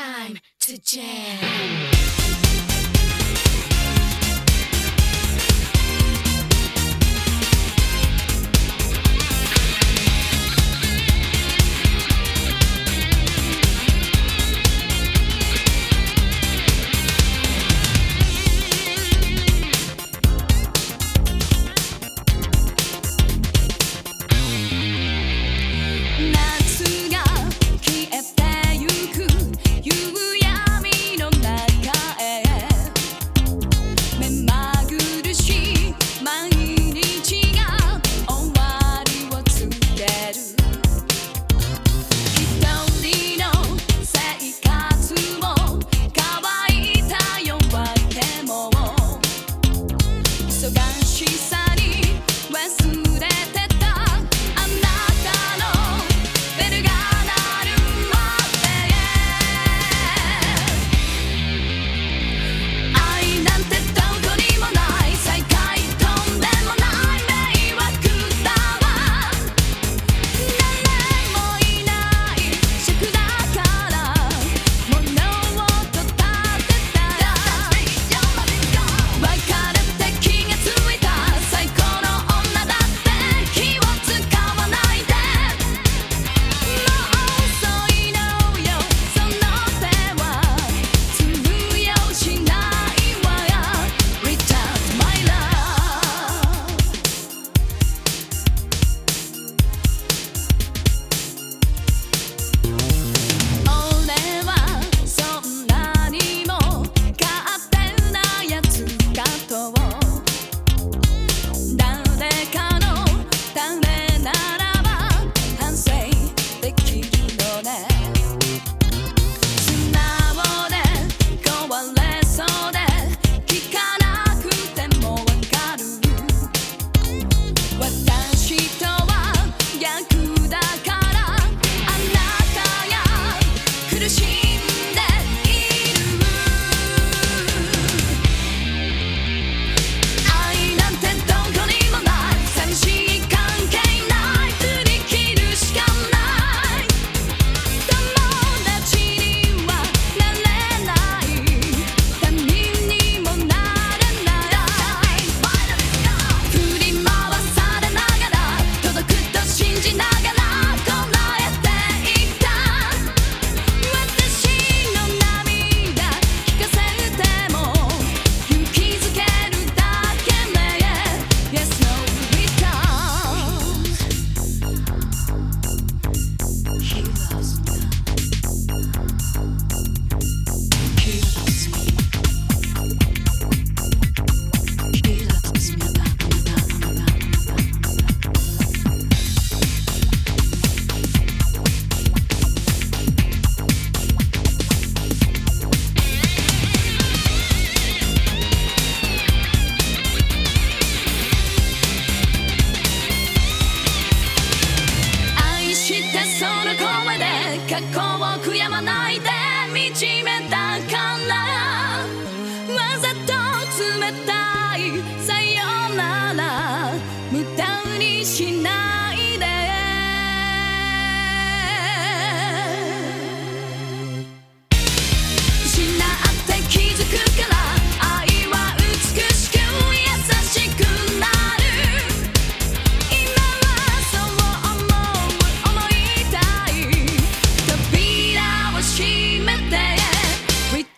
time to jam.「come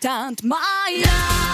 tant meiner.